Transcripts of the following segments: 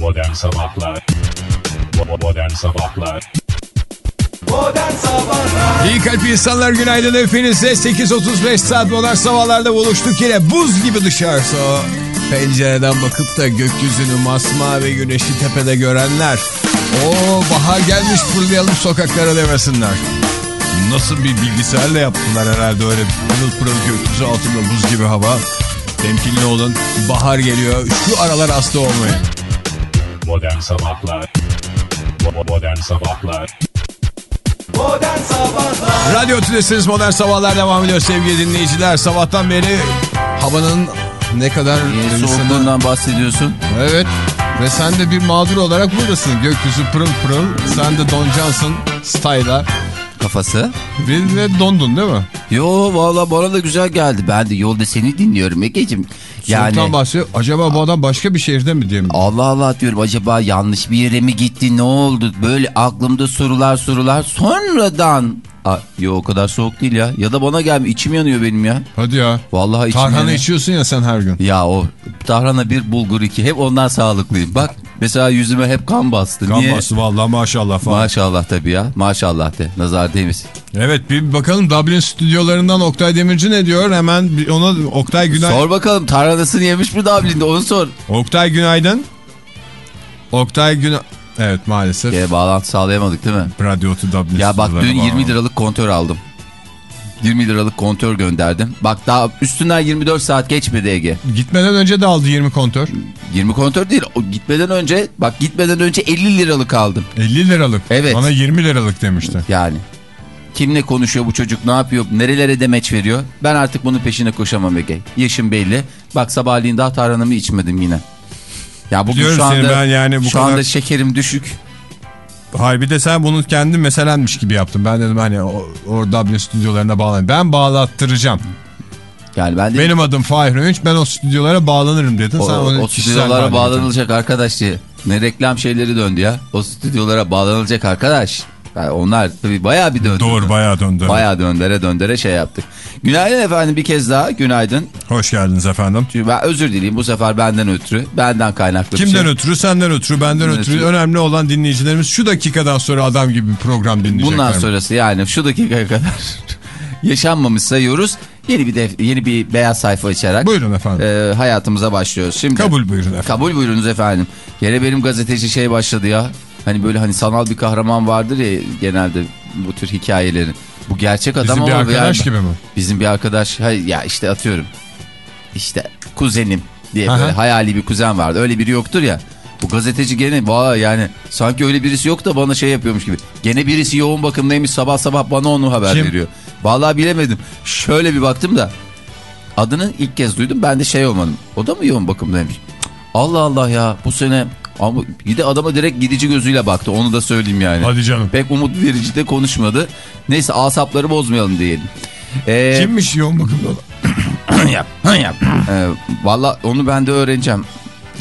Modern Sabahlar Modern Sabahlar Modern Sabahlar İyi kalp insanlar günaydın hepinize 8.35 saat modern sabahlarda buluştuk yine buz gibi dışarısı o. Pencereden bakıp da gökyüzünü masmavi güneşi tepede görenler. o bahar gelmiş fırlayalım sokaklara demesinler. Nasıl bir bilgisayarla yaptılar herhalde öyle pırıl pırıl gökyüzü altında buz gibi hava. Temkinli olun bahar geliyor şu aralar hasta olmayın. Modern Sabahlar Modern Sabahlar Modern Sabahlar Radyo Tülesi'niz Modern Sabahlar devam ediyor sevgili dinleyiciler. Sabahtan beri havanın ne kadar Niye insanı- soğukluğundan bahsediyorsun? Evet. Ve sen de bir mağdur olarak buradasın. Gökyüzü pırıl pırıl. Sen de Don Johnson style'a. Kafası? De dondun değil mi? Yo valla bana da güzel geldi. Ben de yolda seni dinliyorum Ege'cim. Yani... Yani bahsediyor. Acaba bu adam başka bir şehirde mi diye mi? Allah Allah diyorum acaba yanlış bir yere mi gitti ne oldu? Böyle aklımda sorular sorular sonradan. Aa, yo o kadar soğuk değil ya. Ya da bana gelme içim yanıyor benim ya. Hadi ya. Vallahi içim Tarhana yanıyor. içiyorsun ya sen her gün. Ya o tarhana bir bulgur iki hep ondan sağlıklıyım. Bak mesela yüzüme hep kan bastı. Kan Niye? bastı vallahi maşallah falan. Maşallah tabii ya. Maşallah de. Nazar değmesin. Evet bir bakalım Dublin stüdyolarından Oktay Demirci ne diyor? Hemen ona Oktay Günay. Sor bakalım tarhanasını yemiş mi Dublin'de onu sor. Oktay Günaydın. Oktay Günay... Evet maalesef. Ya, bağlantı sağlayamadık değil mi? Radyo Dublin Ya bak dün bağlı. 20 liralık kontör aldım. 20 liralık kontör gönderdim. Bak daha üstünden 24 saat geçmedi Ege. Gitmeden önce de aldı 20 kontör. 20 kontör değil. O gitmeden önce bak gitmeden önce 50 liralık aldım. 50 liralık. Evet. Bana 20 liralık demişti. Yani. Kimle konuşuyor bu çocuk ne yapıyor nerelere demeç veriyor. Ben artık bunun peşine koşamam Ege. Yaşım belli. Bak sabahleyin daha tarhanamı içmedim yine. Ya bugün Biliyorum şu anda, ben yani bu şu kadar- anda şekerim düşük. Hayır bir de sen bunu kendi meselenmiş gibi yaptın. Ben dedim hani o, o Dublin stüdyolarına bağlan. Ben bağlattıracağım. Yani ben de Benim adım Fahir Öğünç. Ben o stüdyolara bağlanırım dedin. o, sen o stüdyolara bağlanılacak arkadaş diye. Ne reklam şeyleri döndü ya. O stüdyolara bağlanılacak arkadaş. Yani onlar tabii bayağı bir döndü. Doğru bayağı döndü. Bayağı döndere döndere şey yaptık. Günaydın efendim bir kez daha günaydın. Hoş geldiniz efendim. Çünkü ben özür dileyim bu sefer benden ötürü. Benden kaynaklı bir Kimden şey. ötürü? Senden ötürü, benden ötürü. ötürü? Önemli olan dinleyicilerimiz şu dakikadan sonra adam gibi bir program dinleyecekler. Bundan sonrası yani şu dakikaya kadar yaşanmamış sayıyoruz. Yeni bir def- yeni bir beyaz sayfa açarak Buyurun efendim. e, hayatımıza başlıyoruz. Şimdi Kabul buyurun efendim. Kabul buyurunuz efendim. Yine benim gazeteci şey başladı ya. Hani böyle hani sanal bir kahraman vardır ya genelde bu tür hikayelerin. Bu gerçek adam Bizim bir arkadaş yani- gibi mi? Bizim bir arkadaş hay- ya işte atıyorum. İşte kuzenim diye Aha. böyle hayali bir kuzen vardı. Öyle biri yoktur ya. Bu gazeteci gene vay yani sanki öyle birisi yok da bana şey yapıyormuş gibi. Gene birisi yoğun bakımdaymış sabah sabah bana onu haber Kim? veriyor. Vallahi bilemedim. Şöyle bir baktım da adını ilk kez duydum ben de şey olmadım. O da mı yoğun bakımdaymış? Allah Allah ya bu sene ama bir de adama direkt gidici gözüyle baktı onu da söyleyeyim yani. Hadi canım. Pek umut verici de konuşmadı. Neyse asapları bozmayalım diyelim. Ee, Kimmiş yoğun bakımda? yap, yap. Ee, Valla onu ben de öğreneceğim.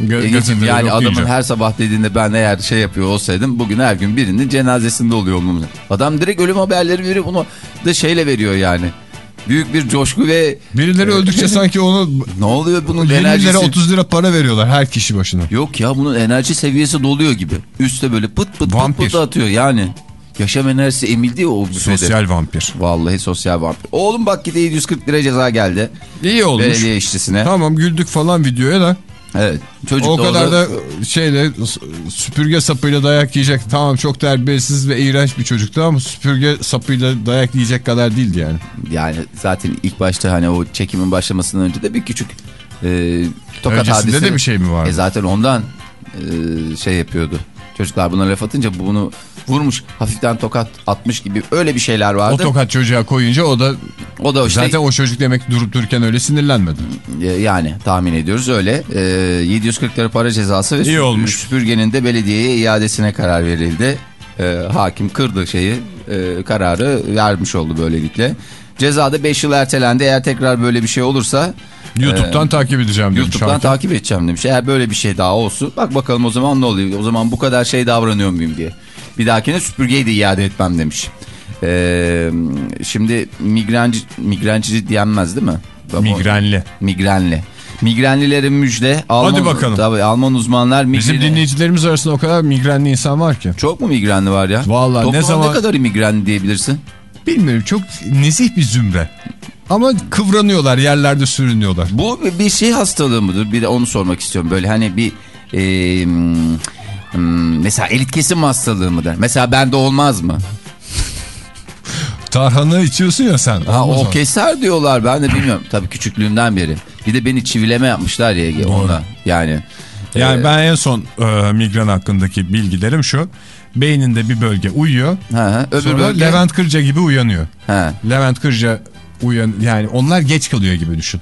Gö- Egeciğim, gazeteleri yani adamın her sabah dediğinde ben eğer şey yapıyor olsaydım bugün her gün birinin cenazesinde oluyor olmamız. Adam direkt ölüm haberleri veriyor bunu da şeyle veriyor yani. Büyük bir coşku ve Birileri öldükçe sanki onu ne oluyor bunun 20 enerjisi? lira 30 lira para veriyorlar her kişi başına. Yok ya bunun enerji seviyesi doluyor gibi. Üste böyle pıt pıt pıt Vampir. pıt atıyor yani. Yaşam enerjisi emildi ya o büfede. Sosyal vampir. Vallahi sosyal vampir. Oğlum bak gide 740 lira ceza geldi. İyi olmuş. Belediye işçisine. Tamam güldük falan videoya da. Evet. Çocuk o da kadar orada- da şeyle süpürge sapıyla dayak yiyecek. Tamam çok terbiyesiz ve iğrenç bir çocuktu ama süpürge sapıyla dayak yiyecek kadar değildi yani. Yani zaten ilk başta hani o çekimin başlamasından önce de bir küçük e, tokat Öncesinde hadise. de bir şey mi vardı? E zaten ondan e, şey yapıyordu. Çocuklar buna laf atınca bunu vurmuş hafiften tokat atmış gibi öyle bir şeyler O vardı. tokat çocuğa koyunca o da O da işte zaten o çocuk demek durup dururken öyle sinirlenmedi. e, yani tahmin ediyoruz öyle. E, 740 lira para cezası ve İyi süpür- olmuş. süpürgenin de belediyeye iadesine karar verildi. E, hakim kırdı şeyi e, kararı vermiş oldu böylelikle. Cezada 5 yıl ertelendi. Eğer tekrar böyle bir şey olursa YouTube'dan takip edeceğim demiş YouTube'dan hakim. takip edeceğim demiş. Eğer böyle bir şey daha olsun bak bakalım o zaman ne oluyor? O zaman bu kadar şey davranıyor muyum diye. Bir dahakine süpürgeyi de iade etmem demiş. Ee, şimdi migrenci, migrenci diyenmez değil mi? Migrenli. Migrenli. Migrenlilerin müjde. Alman, Hadi bakalım. Tabii Alman uzmanlar Bizim migreni... dinleyicilerimiz arasında o kadar migrenli insan var ki. Çok mu migrenli var ya? Vallahi ne zaman- ne kadar migrenli diyebilirsin? Bilmiyorum çok nezih bir zümre. Ama kıvranıyorlar yerlerde sürünüyorlar. Bu bir şey hastalığı mıdır? Bir de onu sormak istiyorum. Böyle hani bir... e, hmm, mesela elit kesim hastalığı mıdır? Mesela bende olmaz mı? Tarhana içiyorsun ya sen. Ha, o mı? keser diyorlar ben de bilmiyorum. Tabii küçüklüğümden beri. Bir de beni çivileme yapmışlar ya Ege onda. Yani Yani e, ben en son e, migren hakkındaki bilgilerim şu. Beyninde bir bölge uyuyor. ha, öbür Sonra bölge. Levent Kırca gibi uyanıyor. Ha, Levent Kırca uyan yani onlar geç kalıyor gibi düşün.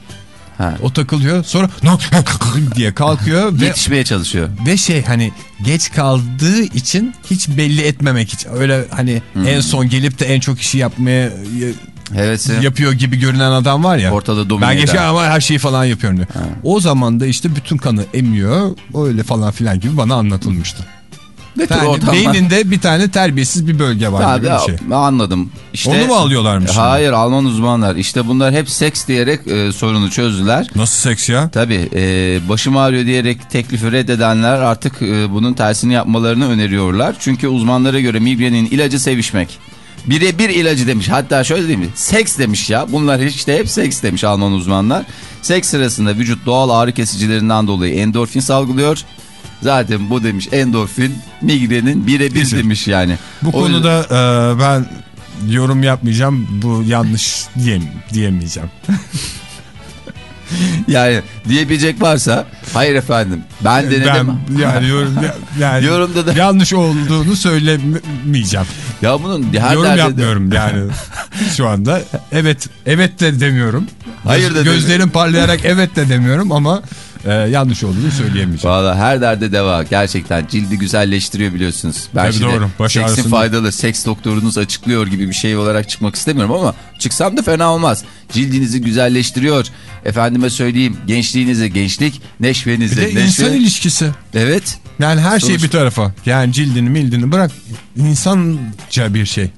Ha. O takılıyor sonra diye kalkıyor ve Yetişmeye çalışıyor. ve şey hani geç kaldığı için hiç belli etmemek için öyle hani Hmm. en son gelip de en çok işi yapmaya Hevesi. yapıyor gibi görünen adam var ya. Ortada domine Ben geç eder. ama her şeyi falan yapıyorum diyor. O zaman da işte bütün kanı emiyor öyle falan filan gibi bana anlatılmıştı. Ne tür beyninde bir tane terbiyesiz bir bölge var Abi, gibi bir şey. Anladım. İşte, Onu mu alıyorlarmış şimdi? Hayır Alman uzmanlar. İşte bunlar hep seks diyerek e, sorunu çözdüler. Nasıl seks ya? Tabii e, başım ağrıyor diyerek teklifi reddedenler artık e, bunun tersini yapmalarını öneriyorlar. Çünkü uzmanlara göre migrenin ilacı sevişmek. Birebir ilacı demiş. Hatta şöyle değil mi? Seks demiş ya. Bunlar işte hep seks demiş Alman uzmanlar. Seks sırasında vücut doğal ağrı kesicilerinden dolayı endorfin salgılıyor. Zaten bu demiş endorfin migrenin birebir demiş yani. Bu O konuda e, ben yorum yapmayacağım. Bu yanlış diyem, diyemeyeceğim. Yani diyebilecek varsa hayır efendim ben denedim. Ben yani yorum yani Yorumda da- yanlış olduğunu söylemeyeceğim. Ya bunun her yorum derde- yapmıyorum yani şu anda. Evet, evet de demiyorum. Hayır da Gözlerim parlayarak evet de demiyorum ama e, yanlış olduğunu söyleyemeyeceğim. Valla her derde deva. Gerçekten cildi güzelleştiriyor biliyorsunuz. Ben Tabii şimdi doğru. Baş seksin ağrısını- faydalı, seks doktorunuz açıklıyor gibi bir şey olarak çıkmak istemiyorum ama çıksam da fena olmaz. Cildinizi güzelleştiriyor. Efendime söyleyeyim gençliğinize gençlik, neşvenize Bir de neşve. insan ilişkisi. Evet. Yani her şey Sonuç- bir tarafa. Yani cildini mildini bırak insanca bir şey.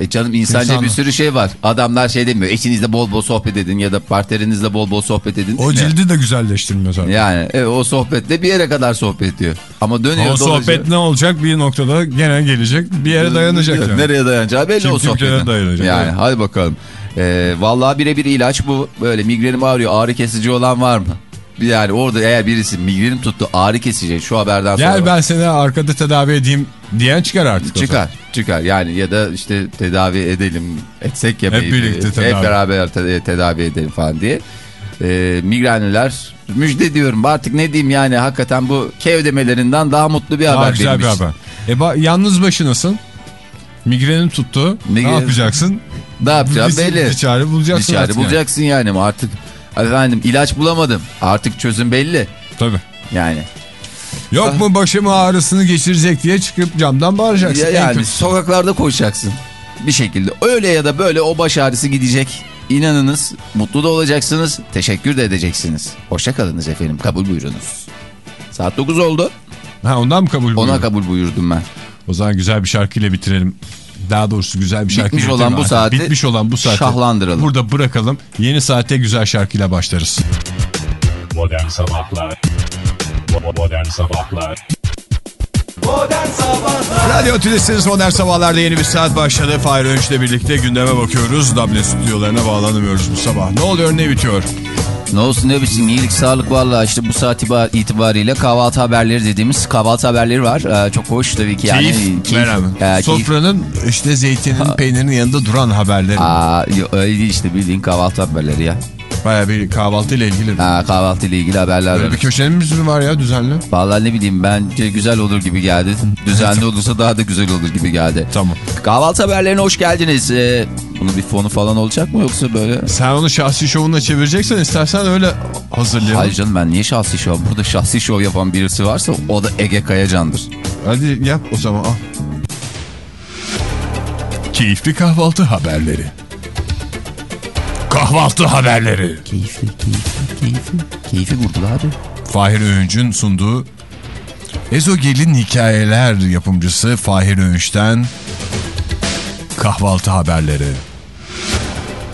E canım insanca İnsanla. bir sürü şey var. Adamlar şey demiyor. Eşinizle bol bol sohbet edin ya da partnerinizle bol bol sohbet edin. O cildi de güzelleştirmiyor zaten. Yani evet, o sohbette bir yere kadar sohbet diyor. Ama dönüyor o dolaşıyor. sohbet ne olacak bir noktada gene gelecek bir yere dayanacak. yani. Nereye dayanacağı belli Kim o sohbetin. dayanacak, Yani evet. hadi bakalım. Ee, vallahi birebir ilaç bu. Böyle migrenim ağrıyor ağrı kesici olan var mı? Yani orada eğer birisi migrenim tuttu ağrı kesici şu haberden sonra. Gel ben seni arkada tedavi edeyim diyen çıkar artık. Çıkar çıkar yani ya da işte tedavi edelim etsek ya Hep birlikte hep tedavi. beraber te- tedavi edelim falan diye. Ee, migrenliler müjde diyorum artık ne diyeyim yani hakikaten bu kev demelerinden daha mutlu bir Daha haber güzel benim bir haber. E ba- yalnız başınasın. Migrenin tuttu. Migren- Ne yapacaksın? Ne yapacağım belli. Bir çare bulacaksın Bir çare artık yani. bulacaksın yani. artık efendim ilaç bulamadım artık çözüm belli Tabii. yani. Yok mu başımı ağrısını geçirecek diye çıkıp camdan bağıracaksın. Ya, yani kötüsü. sokaklarda koşacaksın bir şekilde öyle ya da böyle o baş ağrısı gidecek. İnanınız mutlu da olacaksınız teşekkür de edeceksiniz. Hoşça kalınız efendim kabul buyurunuz. Saat 9 oldu Ha, ondan mı kabul ona buyurun? kabul buyurdum ben. O zaman güzel bir şarkıyla bitirelim. Daha doğrusu güzel bir şarkı Bitmiş olan bu saati Bitmiş olan bu saati şahlandıralım. Burada bırakalım. Yeni saate güzel şarkıyla başlarız. Modern Sabahlar Modern Sabahlar Modern Sabahlar Radyo Tülesi'niz Modern Sabahlar'da yeni bir saat başladı. Fahir Önç'le birlikte gündeme bakıyoruz. Dublin stüdyolarına bağlanamıyoruz bu sabah. Ne oluyor ne bitiyor? Ne olsun ne bilsin iyilik sağlık valla işte bu saat itibar- itibariyle kahvaltı haberleri dediğimiz kahvaltı haberleri var. Ee, çok hoş tabii ki. Yani, keyif, merhaba. Ee, keyif. Sofranın işte zeytinin peynirinin yanında duran haberleri. Aa, öyle işte bildiğin kahvaltı haberleri ya. Baya bir kahvaltıyla ilgili. Aa, kahvaltı ile ilgili haberler Böyle var. bir köşemiz mi var ya düzenli? Vallahi ne bileyim bence güzel olur gibi geldi. Düzenli olursa daha da güzel olur gibi geldi. Tamam. Kahvaltı haberlerine hoş geldiniz. Ee, bunun bir fonu falan olacak mı yoksa böyle? Sen onu şahsi şovuna çevireceksen istersen öyle hazırlayalım. Hayır canım ben niye şahsi şov? Burada şahsi şov yapan birisi varsa o da Ege Kayacan'dır. Hadi yap o zaman al. Keyifli kahvaltı haberleri. Kahvaltı haberleri. Keyifli, keyifli, keyifli. Keyfi vurdu abi. Fahir Öğünç'ün sunduğu Ezogel'in hikayeler yapımcısı Fahir Öğünç'ten kahvaltı haberleri.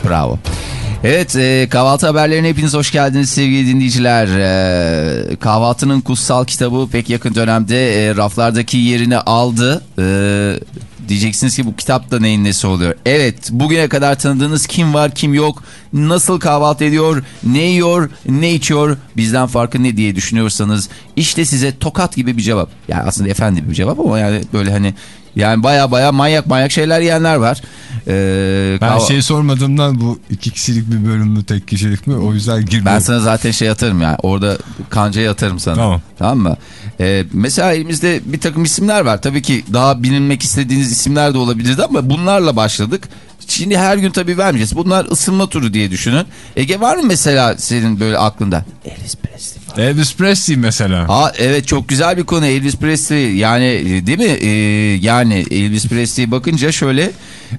Bravo. Evet e, kahvaltı haberlerine hepiniz hoş geldiniz sevgili dinleyiciler. E, kahvaltının kutsal kitabı pek yakın dönemde e, raflardaki yerini aldı. E, diyeceksiniz ki bu kitap da neyin nesi oluyor? Evet bugüne kadar tanıdığınız kim var kim yok, nasıl kahvaltı ediyor, ne yiyor, ne içiyor, bizden farkı ne diye düşünüyorsanız işte size tokat gibi bir cevap. Yani aslında efendi bir cevap ama yani böyle hani yani baya baya manyak manyak şeyler yiyenler var. Ee, Ben şey sormadığımdan bu iki kişilik bir bölüm mü tek kişilik mi o yüzden girmiyorum. Ben sana zaten şey atarım yani orada kancayı atarım sana. Tamam. Tamam mı? Ee, mesela elimizde bir takım isimler var. Tabii ki daha bilinmek istediğiniz isimler de olabilirdi ama bunlarla başladık. Şimdi her gün tabii vermeyeceğiz. Bunlar ısınma turu diye düşünün. Ege var mı mesela senin böyle aklında? Elvis Presley. Elvis Presley mesela. Aa evet çok güzel bir konu Elvis Presley yani değil mi Ee, yani Elvis Presley'e bakınca şöyle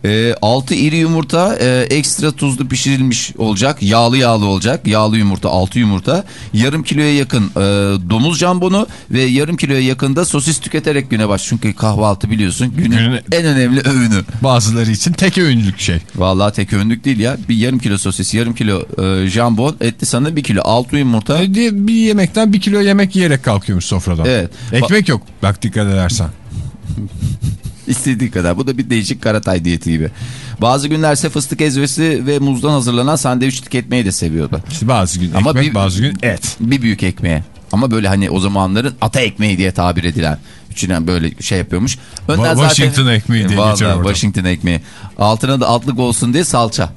e, 6 iri yumurta e, ekstra tuzlu pişirilmiş olacak yağlı yağlı olacak yağlı yumurta 6 yumurta yarım kiloya yakın e, domuz jambonu ve yarım kiloya yakın da sosis tüketerek güne baş çünkü kahvaltı biliyorsun günün Günün- en önemli öğünü. Bazıları için tek öğünlük şey. Vallahi tek öğünlük değil ya bir yarım kilo sosis yarım kilo e, jambon etli sana bir kilo 6 yumurta. E, bir yemekten bir kilo yemek yiyerek kalkıyormuş sofradan. Evet. Ekmek yok bak dikkat edersen. İstediği kadar. Bu da bir değişik karatay diyeti gibi. Bazı günlerse fıstık ezmesi ve muzdan hazırlanan sandviç tüketmeyi de seviyordu. İşte bazı gün Ama ekmek bir- bazı gün et. Bir büyük ekmeğe. Ama böyle hani o zamanların ata ekmeği diye tabir edilen. Üçünden böyle şey yapıyormuş. Wa- Washington ekmeği diye geçer orada. Washington ekmeği. Altına da altlık olsun diye salça.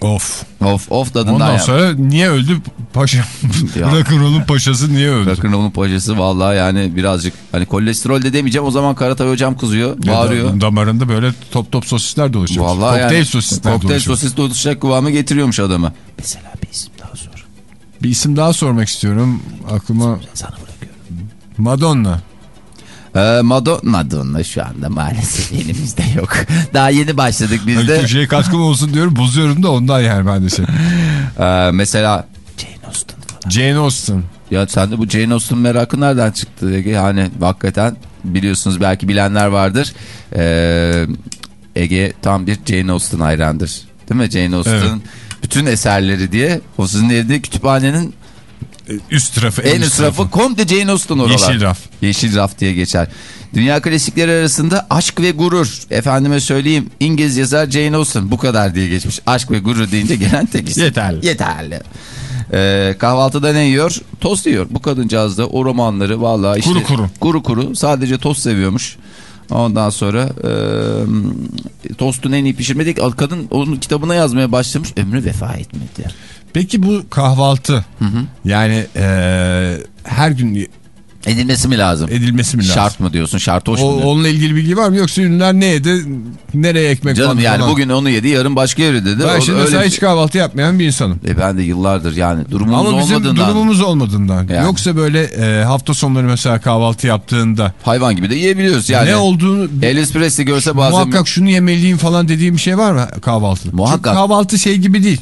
Of. Of of tadından Ondan ya. sonra niye öldü paşa? Rock'n'roll'un paşası niye öldü? Rock'n'roll'un pajası vallahi yani birazcık hani kolesterol de demeyeceğim o zaman Karatay hocam kızıyor bağırıyor. Ya da- Damarında böyle top top sosisler dolaşıyor. Vallahi Kokteyl yani, sosisler Kokteyl dolaşıyor. sosis doluşacak kıvamı getiriyormuş adamı. Mesela bir isim daha sor. Bir isim daha sormak istiyorum. Aklıma Sana bırakıyorum. Madonna. Ee, Madonna, Madonna şu anda maalesef elimizde yok. Daha yeni başladık biz de. köşeye katkım olsun diyorum bozuyorum da ondan yani ben de şey. Ee, mesela Jane Austen falan. Jane Austen. Ya sende bu Jane Austen merakı nereden çıktı? Ege? Yani hakikaten biliyorsunuz belki bilenler vardır. Ee, Ege tam bir Jane Austen hayrandır. Değil mi Jane Austen? Evet. Bütün eserleri diye o sizin evde kütüphanenin Üst tarafı en üst rafı komple Jane Austen oralar. Yeşil raf. Yeşil raf diye geçer. Dünya klasikleri arasında Aşk ve Gurur. Efendime söyleyeyim İngiliz yazar Jane Austen bu kadar diye geçmiş. Aşk ve Gurur deyince gelen tek isim. Yeterli. Yeterli. Ee, kahvaltıda ne yiyor? Tost yiyor. Bu kadıncağız da o romanları vallahi işte Kuru kuru. kuru kuru sadece tost seviyormuş. Ondan sonra e, tostun en iyi pişirmedik. Kadın onun kitabına yazmaya başlamış. Ömrü vefa etmedi. Peki bu kahvaltı yani eee, her gün Edilmesi mi lazım? edilmesi mi lazım? Şart mı diyorsun? Şart hoş O, mu diyorsun? onunla ilgili bilgi var mı yoksa ünlüler ne yedi nereye ekmek Canım bandı yani falan? bugün onu yedi yarın başka yeri dedi. Ben şimdi mesela hiç kahvaltı yapmayan bir insanım. E ben de yıllardır yani durumumuz Ama bizim olmadığından durumumuz olmadığından. Yani. Yoksa böyle e, hafta sonları mesela kahvaltı yaptığında hayvan gibi de yiyebiliyoruz yani. ne olduğunu Elvis Presley görse bazen muhakkak şunu yemeliyim falan dediğim bir şey var mı kahvaltıda? Muhakkak. Çünkü kahvaltı şey gibi değil.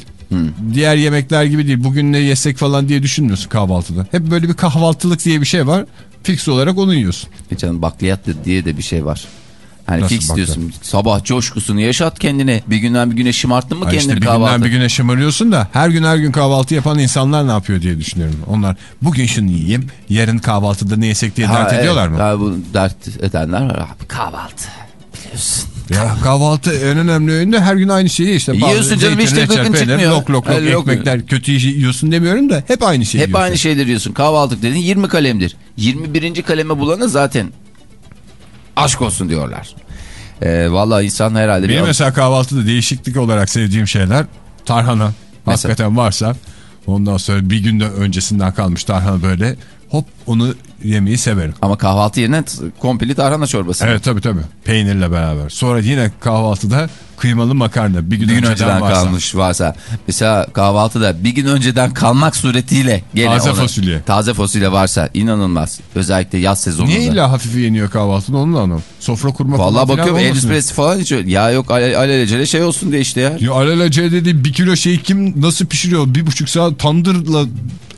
Diğer yemekler gibi değil. Bugün ne yesek falan diye düşünmüyorsun kahvaltıda. Hep böyle bir kahvaltılık diye bir şey var. Fix olarak onu yiyorsun. E canım bakliyat diye de bir şey var. Hani Nasıl fix bakliyat? diyorsun. Sabah coşkusunu yaşat kendine. Bir günden bir güne şımarttın mı Ha kendini işte bir kahvaltı? günden bir güne şımarıyorsun da her gün her gün kahvaltı yapan insanlar ne yapıyor diye düşünüyorum. Onlar bugün şunu yiyeyim yarın kahvaltıda ne yesek diye Ha, dert evet. ediyorlar mı? Ha, bu dert edenler var. Abi kahvaltı biliyorsun. Ya kahvaltı en önemli öğünde her gün aynı şeyi işte. Yiyorsun canım, hiç de gıkın çıkmıyor. Lok lok lok Öyle yok. ekmekler kötü yiyorsun demiyorum da hep aynı şeyi Hep yiyorsun. aynı şeyleri diyorsun. Kahvaltılık dedin 20 kalemdir. 21. kaleme bulana zaten aşk olsun diyorlar. Ee, vallahi insan herhalde Benim bir mesela kahvaltıda değişiklik olarak sevdiğim şeyler tarhana. Mesela? Hakikaten varsa ondan sonra bir günde öncesinden kalmış tarhana böyle hop onu yemeyi severim. ama kahvaltı yerine komple tarhana çorbası. Evet tabii tabii peynirle beraber. Sonra yine kahvaltıda kıymalı makarna bir gün, Bir gün önceden, önceden varsa. kalmış varsa. Mesela kahvaltıda bir gün önceden kalmak suretiyle gene Taze ona- fasulye. Taze fasulye varsa inanılmaz. Özellikle yaz sezonunda. Niye illa hafifi yeniyor kahvaltıda onu da anlamadım. Sofra kurma falan Vallahi filan bakıyorum? Presley falan içiyor. Ya yok ale- alelacele şey olsun diye işte ya. Ya alelacele dedi bir kilo şey kim nasıl pişiriyor? Bir buçuk saat tandırla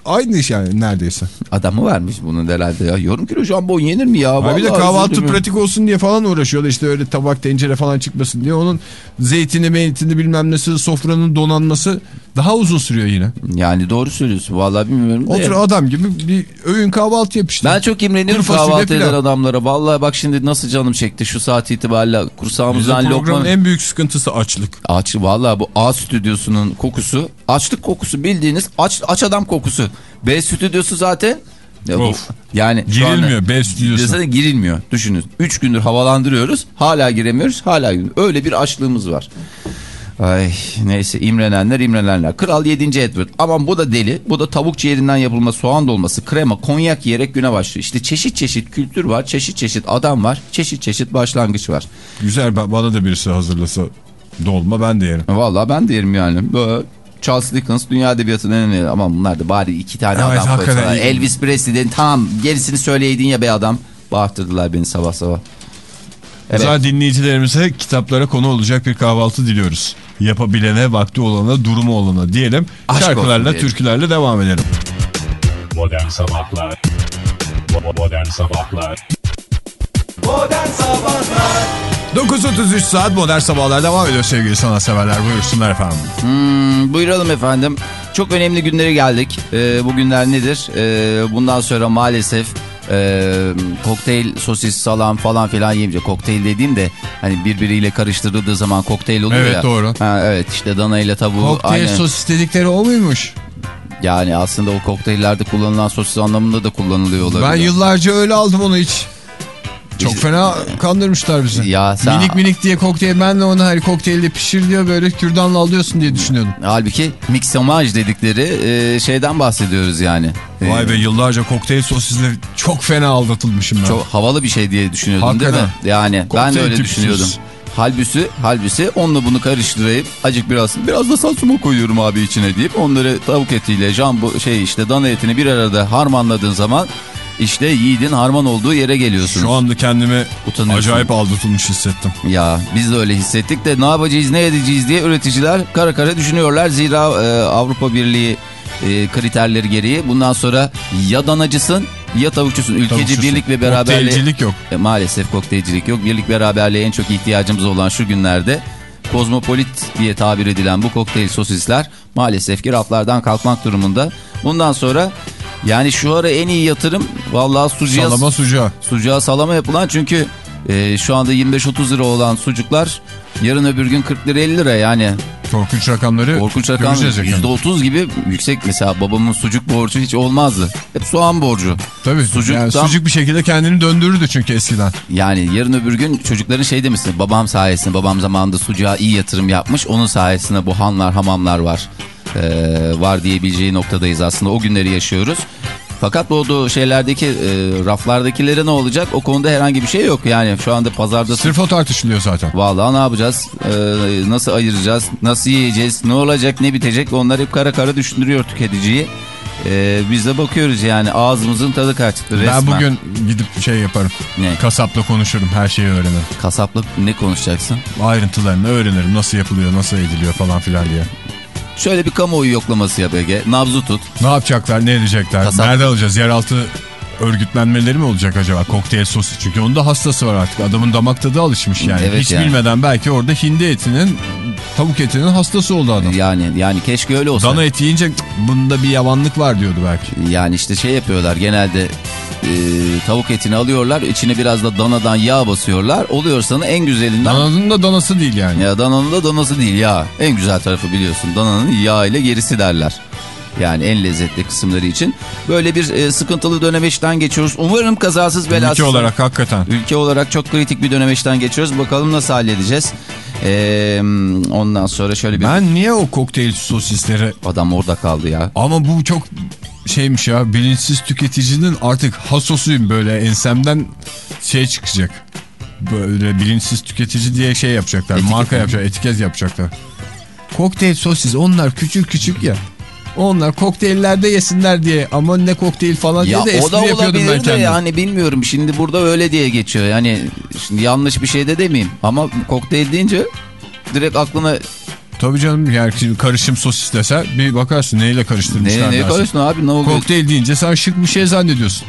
aynı iş yani neredeyse. Adam mı vermiş bunun herhalde ya? Yarım kilo jambon yenir mi ya? Ha bir de Vallahi kahvaltı pratik olsun diye falan uğraşıyorlar işte öyle tabak tencere falan çıkmasın diye. Onun zeytini meytini bilmem nesi sofranın donanması daha uzun sürüyor yine. Yani doğru söylüyorsun. Vallahi bilmiyorum. Otur adam gibi bir öğün kahvaltı yap işte. Ben çok imreniyorum kahvaltı eden adamlara. Vallahi bak şimdi nasıl canım çekti şu saat itibariyle kursağımızdan programın lokma. en büyük sıkıntısı açlık. Aç vallahi bu A stüdyosunun kokusu açlık kokusu bildiğiniz aç, aç adam kokusu. B stüdyosu zaten ya bu- Of. yani Girilmiyor anda- B stüdyosu. Desene girilmiyor. Düşünün. 3 gündür havalandırıyoruz. Hala giremiyoruz. Hala giremiyoruz. Öyle bir açlığımız var. Ay neyse imrenenler imrenenler. Kral 7. Edward. Aman bu da deli. Bu da tavuk ciğerinden yapılma soğan dolması, krema, konyak yiyerek güne başlıyor. İşte çeşit çeşit kültür var, çeşit çeşit adam var, çeşit çeşit başlangıç var. Güzel ba- bana da birisi hazırlasa dolma ben de yerim. Vallahi ben de yerim yani. Böyle Charles Dickens dünya edebiyatının en önemli ama bunlar da bari iki tane Evet, adam koysalar. Elvis Presley'den tamam gerisini söyleydin ya be adam. Bağırtırdılar beni sabah sabah. Evet. Güzel dinleyicilerimize kitaplara konu olacak bir kahvaltı diliyoruz. Yapabilene, vakti olana, durumu olana diyelim. Aşk Şarkılarla, diyelim. türkülerle devam edelim. Modern Sabahlar Modern Sabahlar Modern Sabahlar 9.33 saat modern sabahlar devam ediyor sevgili sanatseverler. Buyursunlar efendim. Hmm, buyuralım efendim. Çok önemli günlere geldik. Ee, bu günler nedir? Ee, bundan sonra maalesef e, kokteyl, sosis, salam falan filan yemeyecek. Kokteyl dediğim de hani birbiriyle karıştırıldığı zaman kokteyl oluyor Evet, ya. doğru. Ha, evet işte dana ile tavuğu. Kokteyl aynen. sosis dedikleri o muymuş? Yani aslında o kokteyllerde kullanılan sosis anlamında da kullanılıyor olabilir. Ben yıllarca öyle aldım onu hiç. Çok fena kandırmışlar bizi. Ya sen- Minik minik diye kokteyl ben de onu hani kokteylde pişir diyor böyle kürdanla alıyorsun diye düşünüyordum. Halbuki mixomaj dedikleri e, şeyden bahsediyoruz yani. E, Vay be yıllarca kokteyl sosisle çok fena aldatılmışım ben. Çok havalı bir şey diye düşünüyordun değil mi? Hakikaten. Yani ben de Kokteyl öyle tipsiz. düşünüyordum. Halbuki, halbuki onunla bunu karıştırayım. Acık biraz biraz da salçama koyuyorum abi içine deyip onları tavuk etiyle jambo şey işte dana etini bir arada harmanladığın zaman işte yiğidin harman olduğu yere geliyorsun. Şu anda kendimi acayip aldatılmış hissettim. Ya biz de öyle hissettik de ne yapacağız ne edeceğiz diye üreticiler kara kara düşünüyorlar. Zira e, Avrupa Birliği e, kriterleri gereği bundan sonra ya danacısın ya tavukçusun. Ülkeci Tavukçusun. birlik ve beraberliği. Kokteylcilik yok. E, maalesef kokteylcilik yok. Birlik beraberliğe en çok ihtiyacımız olan şu günlerde kozmopolit diye tabir edilen bu kokteyl sosisler maalesef ki raflardan kalkmak durumunda. Bundan sonra yani şu ara en iyi yatırım vallahi sucuğa, Salama sucuğa. sucuğa salama yapılan çünkü e, şu anda 25-30 lira olan sucuklar yarın öbür gün 40 lira 50 lira yani Korkunç rakamları korkunç rakam göreceğiz yakında. %30 gibi yüksek mesela babamın sucuk borcu hiç olmazdı. Hep soğan borcu. Tabii Sucuk yani sucuk bir şekilde kendini döndürürdü çünkü eskiden. Yani yarın öbür gün çocukların şey demişsin babam sayesinde babam zamanında sucuğa iyi yatırım yapmış onun sayesinde bu hanlar hamamlar var Ee, var diyebileceği noktadayız aslında o günleri yaşıyoruz. Fakat bu şeylerdeki e, raflardakilere ne olacak o konuda herhangi bir şey yok yani şu anda pazarda Sırf o tartışılıyor zaten. Vallahi ne yapacağız? Ee, nasıl ayıracağız? Nasıl yiyeceğiz? Ne olacak? Ne bitecek? Onlar hep kara kara düşündürüyor tüketiciyi. Ee, biz de bakıyoruz yani ağzımızın tadı kaçtı resmen. Ben bugün gidip şey yaparım. Ne? Kasapla konuşurum her şeyi öğrenirim. Kasaplık ne konuşacaksın? Ayrıntılarını öğrenirim. Nasıl yapılıyor, nasıl ediliyor falan filan diye. Şöyle bir kamuoyu yoklaması yap Ege. Nabzı tut. Ne yapacaklar, ne edecekler? Kasap- Nerede alacağız? Yeraltı örgütlenmeleri mi olacak acaba? Kokteyl sosu. Çünkü onun da hastası var artık. Adamın damak tadı alışmış yani. Evet Hiç yani. bilmeden belki orada hindi etinin, tavuk etinin hastası oldu adam. Yani yani keşke öyle olsa. Dana eti yiyince "Cık, bunda bir yavanlık var diyordu belki. Yani işte şey yapıyorlar genelde e, tavuk etini alıyorlar. içine biraz da danadan yağ basıyorlar. Oluyor sana en güzelinden. Dananın da danası değil yani. Ya dananın da danası değil ya. En güzel tarafı biliyorsun. Dananın yağ ile gerisi derler. Yani en lezzetli kısımları için. Böyle bir e, sıkıntılı dönemeçten geçiyoruz. Umarım kazasız belasız. Ülke olarak hakikaten. Ülke olarak çok kritik bir dönemeçten geçiyoruz. Bakalım nasıl halledeceğiz. Ee, ondan sonra şöyle bir... Ben niye o kokteyl sosisleri Adam orada kaldı ya. Ama bu çok şeymiş ya bilinçsiz tüketicinin artık hasosuyum böyle ensemden şey çıkacak. Böyle bilinçsiz tüketici diye şey yapacaklar. Etiket marka mi? yapacaklar, etiket yapacaklar. Kokteyl sosis onlar küçük küçük ya. Onlar kokteyllerde yesinler diye ama ne kokteyl falan Ya diye de o da espri yapıyordum ben de kendim. yani bilmiyorum. Şimdi burada öyle diye geçiyor. Yani şimdi yanlış bir şey de demeyeyim. Ama kokteyl deyince direkt aklına Tabii canım yani karışım sosis desen bir bakarsın neyle karıştırmışlar Ne, ne dersin. karıştın abi ne oluyor? Kokteyl deyince sen şık bir şey zannediyorsun.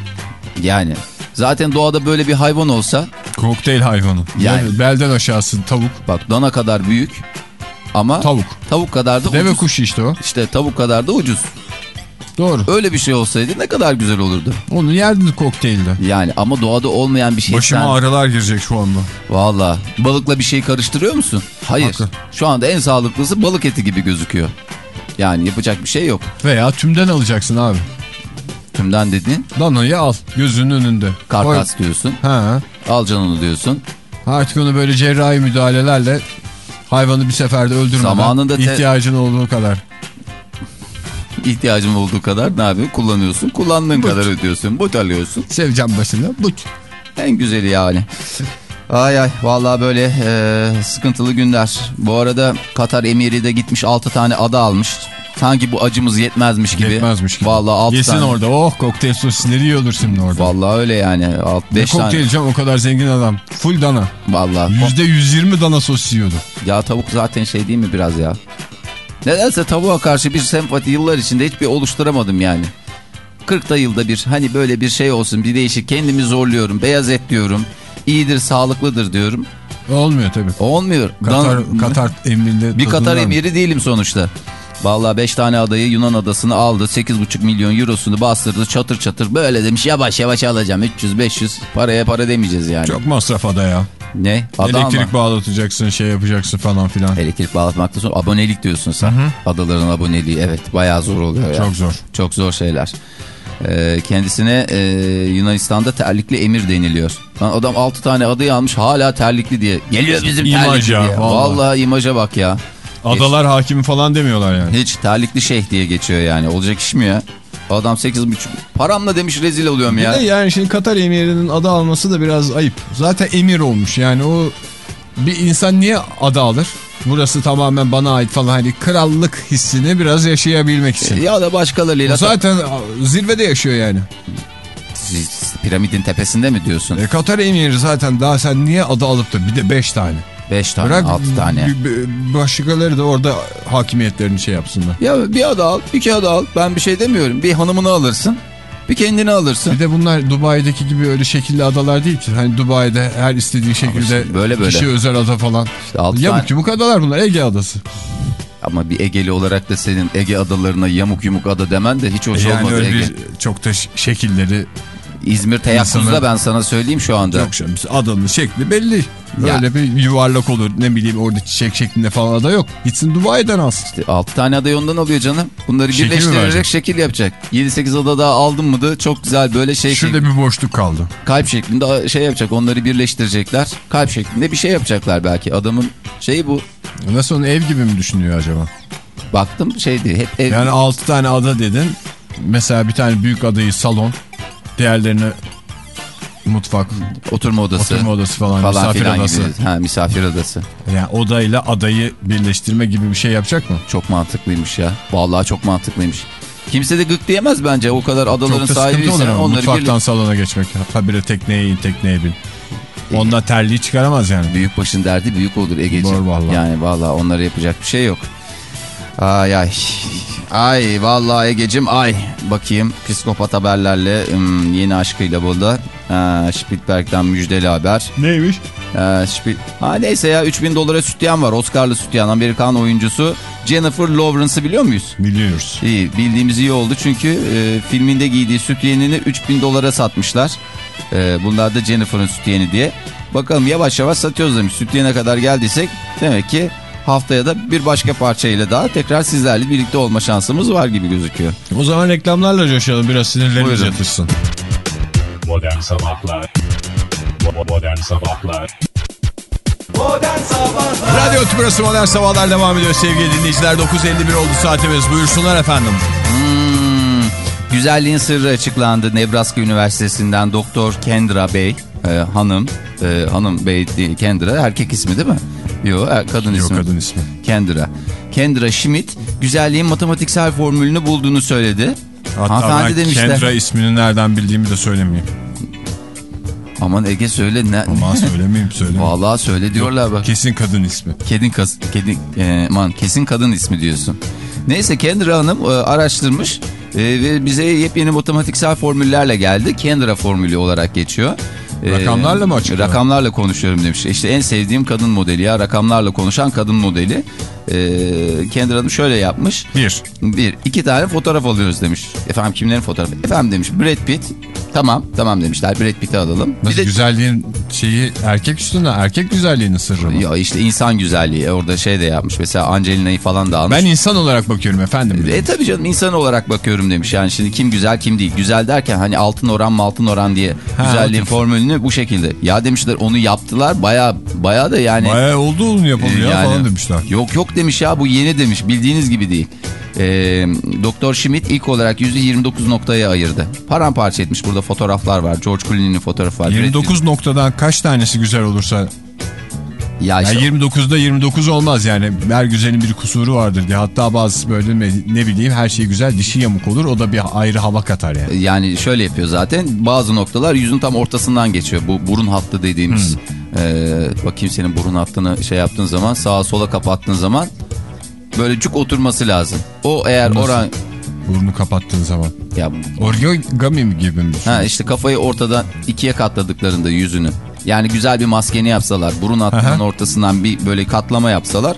Yani zaten doğada böyle bir hayvan olsa Kokteyl hayvanı. Yani. Yani. Belden aşağısı tavuk. bak dana kadar büyük ama Tavuk. tavuk kadar da Deve ucuz. kuşu işte o. İşte tavuk kadar da ucuz. Doğru. Öyle bir şey olsaydı ne kadar güzel olurdu. Onu yerdin kokteylde. Yani ama doğada olmayan bir şey. Başıma sen- arılar girecek şu anda. Valla balıkla bir şey karıştırıyor musun? Hayır. Haklı. Şu anda en sağlıklısı balık eti gibi gözüküyor. Yani yapacak bir şey yok. Veya tümden alacaksın abi. Tümden dediğin Danayı al gözünün önünde. karkas diyorsun. Koy- Ha. Al canını diyorsun. Artık onu böyle cerrahi müdahalelerle hayvanı bir seferde öldürmeden Zamanında ihtiyacın olduğu kadar. İhtiyacın olduğu kadar ne yapıyorsun? Kullanıyorsun. Kullandığın kadar ödüyorsun. But alıyorsun. Seveceğim başına. Bu. En güzeli yani. Ay ay vallahi böyle e, sıkıntılı günler. Bu arada Katar emiri de gitmiş 6 tane ada almış. Sanki bu acımız yetmezmiş gibi. Yetmezmiş gibi. Vallahi 6 Yesin tane. orada. Oh kokteyl sosisleri iyi olur şimdi orada. Vallahi öyle yani. 6 Ne 5 kokteyl tane. o kadar zengin adam. Full dana. Vallahi. %120 dana sos yiyordu. Ya tavuk zaten şey değil mi biraz ya? Nedense tavuğa karşı bir sempati yıllar içinde hiçbir oluşturamadım yani. 40 da yılda bir hani böyle bir şey olsun bir değişik kendimi zorluyorum beyaz et diyorum. İyidir sağlıklıdır diyorum. Olmuyor tabii. Olmuyor. Katar, Dan- Katar emrinde bir Katar emiri değilim sonuçta. Vallahi 5 tane adayı Yunan adasını aldı. 8,5 milyon eurosunu bastırdı çatır çatır. Böyle demiş yavaş yavaş alacağım. 300-500 paraya para demeyeceğiz yani. Çok masraf ada ya. Ne? Ada Elektrik ama. bağlatacaksın şey yapacaksın falan filan. Elektrik bağlatmakta sonra abonelik diyorsun sen. Adaların aboneliği evet bayağı zor oluyor ya. Çok zor. Çok zor şeyler. Ee, kendisine e, Yunanistan'da terlikli emir deniliyor. Lan adam 6 tane adayı almış hala terlikli diye. Geliyor bizim İmaj terlikli ya, diye. vallahi. Vallahi imaja bak ya. Adalar hakimi falan demiyorlar yani. Hiç terlikli şeyh diye geçiyor yani. Olacak iş mi ya? Adam 8,5 paramla demiş rezil oluyorum Bir ya. de yani şimdi Katar emirinin adı alması da biraz ayıp. Zaten emir olmuş yani o bir insan niye adı alır? Burası tamamen bana ait falan hani krallık hissini biraz yaşayabilmek için. Ya da başkalarıyla O zaten zirvede yaşıyor yani. Piramidin tepesinde mi diyorsun? E, Katar emiri zaten daha sen niye adı alıp da bir de 5 tane. 5 tane Bırak 6 tane. başkaları da orada hakimiyetlerini şey yapsınlar. Ya bir ada al, iki ada al. Ben bir şey demiyorum. Bir hanımını alırsın, bir kendini alırsın. Bir de bunlar Dubai'deki gibi öyle şekilli adalar değil ki. Hani Dubai'de her istediği şekilde böyle böyle. kişi özel ada falan. İşte altı Yamuk tane- yumuk adalar bunlar Ege adası. Ama bir Egeli olarak da senin Ege adalarına yamuk yumuk ada demen de hiç hoş yani olmaz öyle Ege. çok da şekilleri İzmir İnsanın- ben sana söyleyeyim şu anda. yok. Şimdi adanın şekli belli. Ya. Öyle bir yuvarlak olur ne bileyim orada çiçek şeklinde falan ada yok. Gitsin Dubai'den alsın. İşte 6 tane aday ondan alıyor canım. Bunları Şekil birleştirerek şekil yapacak. 7-8 ada daha aldın mı da çok güzel böyle şey Şurada bir boşluk kaldı. kalp şeklinde şey yapacak. Onları birleştirecekler. Kalp şeklinde bir şey yapacaklar belki. Adamın şeyi bu. Nasıl onu ev gibi mi düşünüyor acaba? Baktım şeydi hep ev. Yani 6 tane ada dedin. Mesela bir tane büyük adayı salon. Diğerlerini mutfak, oturma odası. oturma odası falan, falan misafir filan odası. gibi. Ha, misafir odası. Yani odayla adayı birleştirme gibi bir şey yapacak mı? Çok mantıklıymış ya. Vallahi çok mantıklıymış. Kimse de gık diyemez bence. O kadar adaların ama onları mutfaktan birle- salona geçmek. Habire tekneye in, tekneye bin. Ondan terliği çıkaramaz yani. Büyük başın derdi büyük olur Egeciğim. Yani vallahi onlara yapacak bir şey yok. Ay ay. Ay vallahi Egeciğim ay. Bakayım psikopat haberlerle yeni aşkıyla burada. Ha, Spielberg'den müjdeli haber. Neymiş? Ha, Spiel... ha, neyse ya 3000 dolara sütyen var. Oscar'lı sütyen Amerikan oyuncusu. Jennifer Lawrence'ı biliyor muyuz? Biliyoruz. İyi bildiğimiz iyi oldu çünkü e, filminde giydiği sütyenini 3000 dolara satmışlar. E, bunlar da Jennifer'ın sütyeni diye. Bakalım yavaş yavaş satıyoruz demiş. Sütyene kadar geldiysek demek ki haftaya da bir başka parçayla daha tekrar sizlerle birlikte olma şansımız var gibi gözüküyor. O zaman reklamlarla coşalım biraz sinirlerimiz yatırsın. Modern Sabahlar Modern Sabahlar Modern Sabahlar Radyo Tübrası Modern Sabahlar devam ediyor sevgili dinleyiciler. 9.51 oldu saatimiz. Buyursunlar efendim. Hmm, güzelliğin sırrı açıklandı. Nebraska Üniversitesi'nden Doktor Kendra Bey e, hanım e, hanım Bey değil Kendra erkek ismi değil mi? Yok kadın Yok ismi. kadın ismi. Kendra. Kendra Schmidt güzelliğin matematiksel formülünü bulduğunu söyledi. Hatta Hanımefendi ben demişler. Kendra ismini nereden bildiğimi de söylemeyeyim. Aman Ege söyle ne? Ama söylemeyeyim söyleyeyim. Vallahi söyle diyorlar bak. Kesin kadın ismi. Kedin kas, kedin, e, man, kesin kadın ismi diyorsun. Neyse Kendra Hanım e, araştırmış e, ve bize yepyeni matematiksel formüllerle geldi. Kendra formülü olarak geçiyor. E, Rakamlarla mı açıklıyor? Rakamlarla konuşuyorum demiş. İşte en sevdiğim kadın modeli ya rakamlarla konuşan kadın modeli. E, Kendra Hanım şöyle yapmış. Bir. Bir, iki tane fotoğraf alıyoruz demiş. Efendim kimlerin fotoğrafı? Efendim demiş Brad Pitt. Tamam, tamam demişler. Brad Pitt'i alalım. Nasıl de güzelliğin şeyi erkek üstünde erkek güzelliğinin sırrı mı? ya işte insan güzelliği. Orada şey de yapmış. Mesela Angelina'yı falan da almış. Ben insan olarak bakıyorum efendim. E tabii canım insan olarak bakıyorum demiş. Yani şimdi kim güzel kim değil. Güzel derken hani altın oran mı altın oran diye Ha, güzelliğin formülünü bu şekilde. Ya demişler onu yaptılar baya baya da yani. Bayağı oldu onun yapalı ya Yani- falan demişler. Yok yok demiş ya bu yeni demiş bildiğiniz gibi değil. Ee, Doktor Schmidt ilk olarak yüzü 29 noktaya ayırdı. Paramparça etmiş burada fotoğraflar var. George Clooney'nin fotoğrafı var. 29 noktadan kaç tanesi güzel olursa Ya işte, yani 29'da 29 olmaz yani her güzelin bir kusuru vardır diye hatta bazısı böyle ne, bileyim her şey güzel dişi yamuk olur o da bir ayrı hava katar yani. yani şöyle yapıyor zaten bazı noktalar yüzün tam ortasından geçiyor. Bu burun hattı dediğimiz. Ee, bakayım senin burun hattını şey yaptığın zaman sağa sola kapattığın zaman böyle cuk oturması lazım. O eğer Nasıl? oran Burnunu kapattığın zaman. ya Origami mi gibi mi? Ha işte kafayı ortadan ikiye katladıklarında yüzünü. Yani güzel bir maskeni yapsalar, burun hattının ortasından bir böyle katlama yapsalar.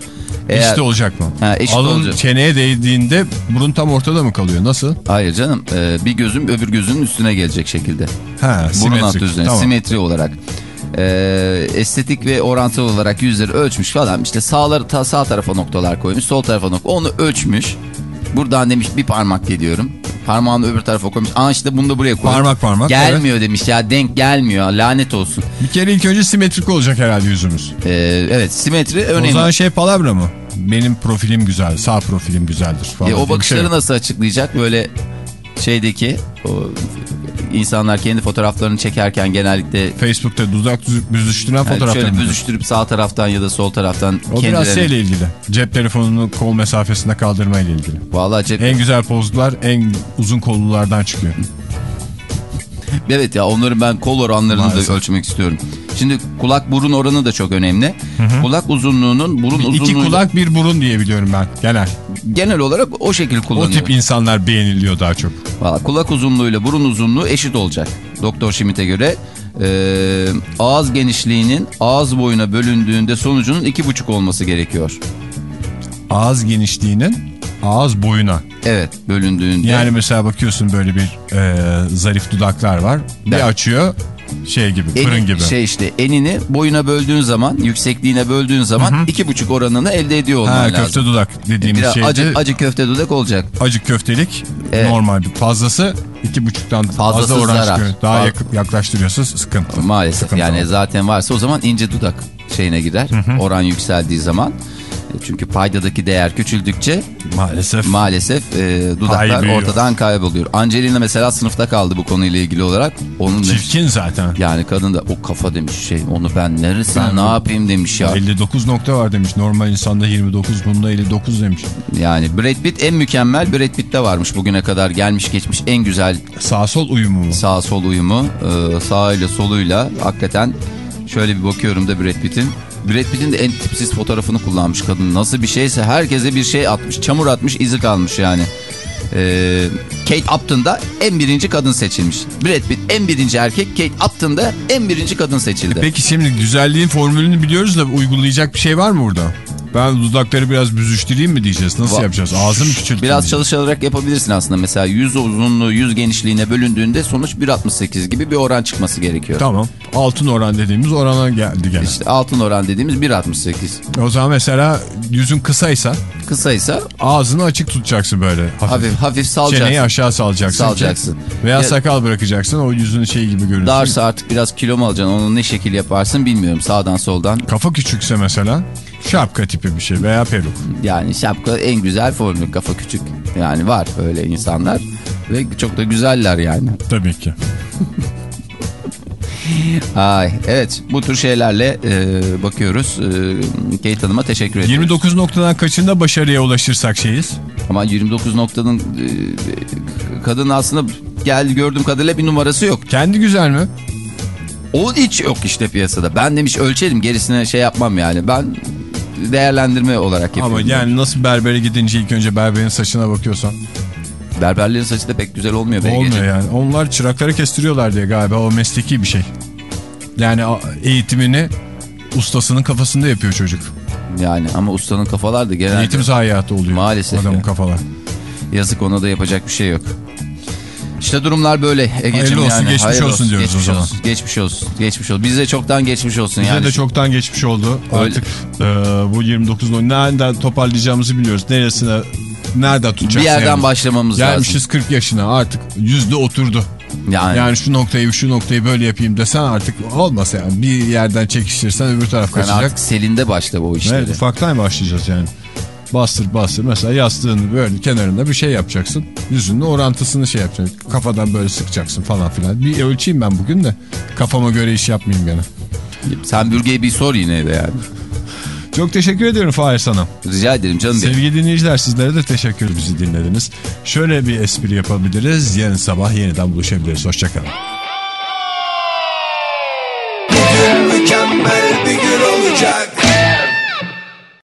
Eğer... Eşit olacak mı? Ha, eşit Alın olacak. çeneye değdiğinde burun tam ortada mı kalıyor? Nasıl? Hayır canım, e, bir gözün öbür gözünün üstüne gelecek şekilde. Ha, Burun simetrik. hattı üzerine, Tamam. simetri olarak. E, estetik ve orantılı olarak yüzleri ölçmüş falan. İşte sağları ta, sağ tarafa noktalar koymuş, sol tarafa nokta. Onu ölçmüş. Buradan demiş bir parmak geliyorum. Parmağını öbür tarafa koymuş. Aa işte bunu da buraya koy. Parmak parmak, Gelmiyor demiş ya denk gelmiyor lanet olsun. Bir kere ilk önce simetrik olacak herhalde yüzümüz. Ee, evet simetri önemli. O zaman şey palavra mı? Benim profilim güzel, sağ profilim güzeldir falan. E, o bir bakışları şey nasıl açıklayacak? Böyle şeydeki o insanlar kendi fotoğraflarını çekerken genellikle Facebook'ta dudak büzüştüren yani fotoğraflar şöyle büzüştürüp sağ taraftan ya da sol taraftan O biraz kendilerini... şeyle ilgili. Cep telefonunu kol mesafesinde kaldırmayla ilgili. Vallahi cep... En güzel pozlar en uzun kollulardan çıkıyor. Evet ya onların ben kol oranlarını Maalesef. da ölçmek istiyorum. Şimdi kulak burun oranı da çok önemli. Kulak uzunluğunun burun uzunluğu İki kulak bir burun diye biliyorum ben genel. Genel olarak o şekil O kullanılıyor. tip insanlar beğeniliyor daha çok. Valla kulak uzunluğuyla burun uzunluğu eşit olacak. Doktor Schmidt'e göre Ee, ağız genişliğinin ağız boyuna bölündüğünde sonucunun iki buçuk olması gerekiyor. Ağız genişliğinin ağız boyuna. Evet bölündüğünde. Yani mesela bakıyorsun böyle bir e, zarif dudaklar var. Bir Evet. açıyor şey gibi Eni- fırın gibi. Şey işte enini boyuna böldüğün zaman yüksekliğine böldüğün zaman iki buçuk oranını elde ediyor olman ha lazım. köfte dudak dediğimiz Biraz şeyde acı, acı köfte dudak olacak. acık köftelik Evet. normal bir fazlası iki buçuktan fazla oran zarar. çıkıyor. Daha yakıp yaklaştırıyorsa sıkıntı. Maalesef Sıkıntı yani olur. zaten varsa o zaman ince dudak şeyine gider. Oran yükseldiği zaman. Çünkü paydadaki değer küçüldükçe maalesef. maalesef e, dudaklar ortadan kayboluyor. Angelina mesela sınıfta kaldı bu konuyla ilgili olarak. Onun demiş, Çirkin zaten. yani kadın da o kafa demiş şey onu ben neresine Ben- ne yapayım demiş ya. 59 nokta var demiş. Normal insanda 29 bunda 59 demiş. Yani Brad Pitt en mükemmel Brad Pitt'te varmış bugüne kadar gelmiş geçmiş en güzel Sağ sol uyumu mu? sağ sol uyumu e, sağ ile soluyla hakikaten şöyle bir bakıyorum da Brad Pitt'in. Brad Pitt'in de en tipsiz fotoğrafını kullanmış kadın. Nasıl bir şeyse herkese bir şey atmış. Çamur atmış izi kalmış yani. E, Kate Upton da en birinci kadın seçilmiş. Brad Pitt en birinci erkek. Kate Upton da en birinci kadın seçildi. Peki şimdi güzelliğin formülünü biliyoruz da uygulayacak bir şey var mı burada? Ben dudakları biraz büzüştüreyim mi diyeceğiz? Nasıl Va- yapacağız? Ağzını mı küçülteyim? Biraz çalışarak yapabilirsin aslında. Mesela yüz uzunluğu yüz genişliğine bölündüğünde sonuç 1.68 gibi bir oran çıkması gerekiyor. Tamam. Altın oran dediğimiz orana geldi gene. İşte altın oran dediğimiz 1.68. O zaman mesela yüzün kısaysa Kısaysa ağzını açık tutacaksın böyle. Hafif. hafif hafif salacaksın. Çeneyi aşağı salacaksın. Salacaksın. Veya Ya- sakal bırakacaksın o yüzün şey gibi görünsün. Darsa artık biraz kilo mu alacaksın onu ne şekil yaparsın bilmiyorum sağdan soldan. Kafa küçükse mesela şapka tipi bir şey veya peruk. Yani şapka en güzel formül kafa küçük. Yani var öyle insanlar ve çok da güzeller yani. Tabii ki. Ay evet bu tür şeylerle e, bakıyoruz. E, Kate Hanım'a teşekkür ediyoruz. 29 noktadan kaçında başarıya ulaşırsak şeyiz? Ama 29 noktanın e, kadın aslında geldi gördüğüm kadarıyla bir numarası yok. Kendi güzel mi? O hiç yok işte piyasada. Ben demiş ölçelim gerisine şey yapmam yani. Ben değerlendirme olarak yapıyorum. Ama yani nasıl berbere gidince ilk önce berberin saçına bakıyorsan. Berberlerin saçı da pek güzel olmuyor. Olmuyor gece. yani. Onlar çırakları kestiriyorlar diye galiba o mesleki bir şey. Yani eğitimini ustasının kafasında yapıyor çocuk. Yani ama ustanın kafalar da genelde Eğitim zayiatı oluyor. Maalesef Adamın ya. kafalar. yazık ona da yapacak bir şey yok. İşte durumlar böyle Ege'cim Hayırlı olsun, yani. geçmiş olsun diyoruz o geçmiş zaman. Olsun, geçmiş olsun. Geçmiş olsun. Bize çoktan geçmiş olsun Bize yani. de çoktan geçmiş oldu. Öyle. Artık e, bu 29 Mayıs nereden toparlayacağımızı biliyoruz. Neresine nerede tutacaksın? bir yerden yani? başlamamız Gelmişiz lazım. 40 yaşına artık yüzde oturdu. Yani, Yani şu noktayı şu noktayı böyle yapayım desen artık olmaz yani. Bir yerden çekiştirsen öbür taraf yani kaçacak. artık selinde başla bu işleri. Evet ufaktan başlayacağız yani. Bastır bastır mesela yastığını böyle kenarında bir şey yapacaksın. Yüzünün orantısını şey yapacaksın. Kafadan böyle sıkacaksın falan filan. Bir ölçeyim ben bugün de kafama göre iş yapmayayım gene. Sen bürgeyi bir sor yine de yani. Çok teşekkür ediyorum Fahir sana. Rica ederim canım benim. Sevgili dinleyiciler sizlere de teşekkür bizi dinlediniz. Şöyle bir espri yapabiliriz. Yarın sabah yeniden buluşabiliriz. Hoşçakalın. Mükemmel bir gün olacak